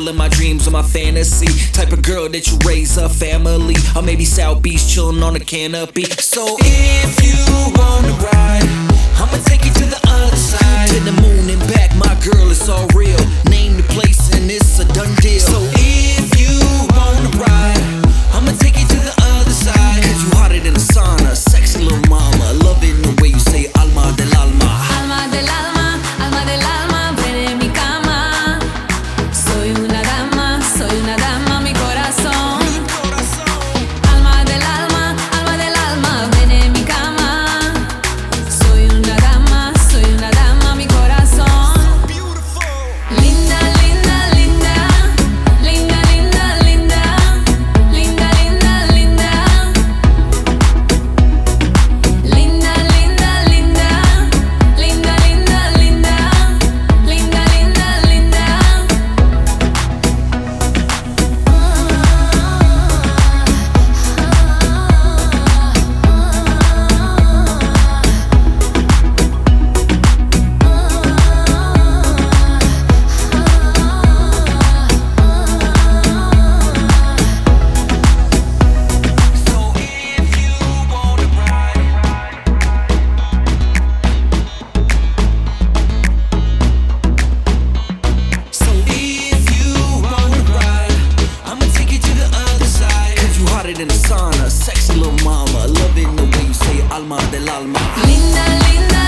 my dreams or my fantasy. Type of girl that you raise a family. Or maybe South Beach chillin' on a canopy. So if you wanna ride, I'ma take you to the other side. To the moon and back, my girl, it's all real. Name the place and it's a done deal. So in the sauna. Sexy little mama, loving the way you say alma del alma. Linda, linda.